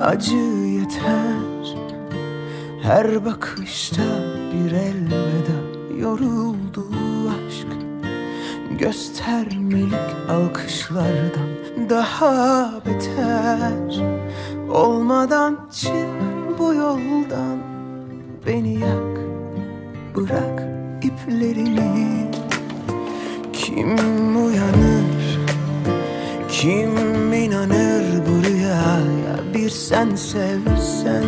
acı yeter. Her bakışta bir elveda. Yoruldu aşk. Göstermelik alkışlardan daha beter. Olmadan çık bu yoldan. Beni yak bırak iplerini. Kim uyanır? Kim inanır bu rüyaya Bir sen sevsen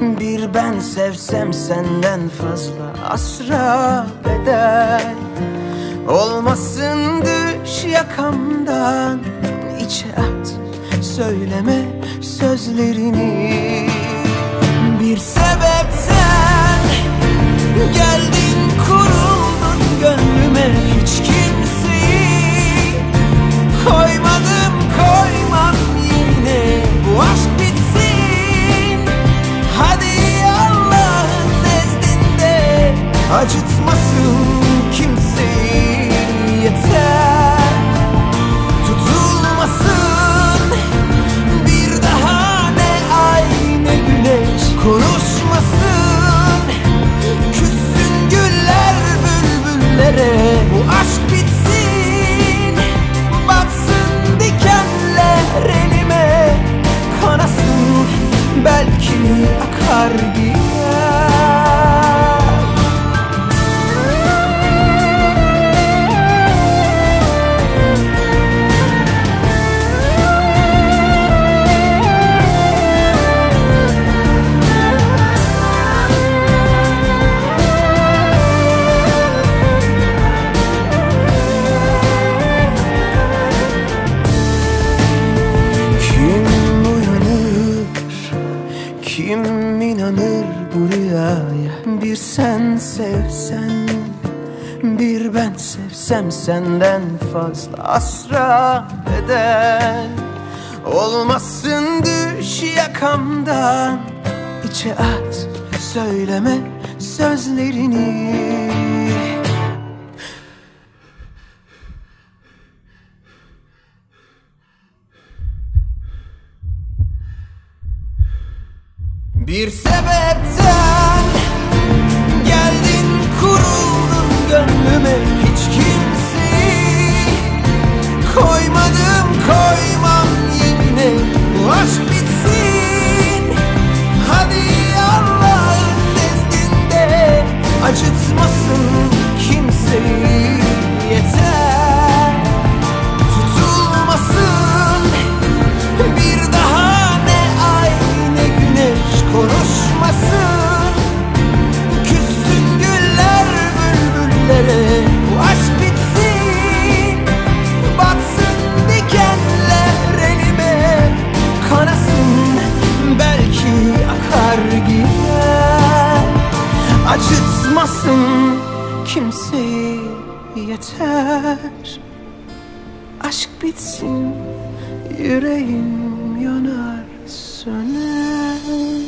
Bir ben sevsem senden fazla asra bedel Olmasın düş yakamdan içe at Söyleme sözlerini. Bir sebepten nezdinde bu rüyaya Bir sen sevsen, bir ben sevsem senden fazla asra bedel Olmasın düş yakamdan içe at söyleme sözlerini Bir sebepten geldin kuruldun gönlüme konuşmasın Küssün güller bülbüllere. Bu aşk bitsin. Batsın dikenler elime. Kanasın belki akar gider. Acıtmasın kimseyi yeter. Aşk bitsin yüreğim yanar söner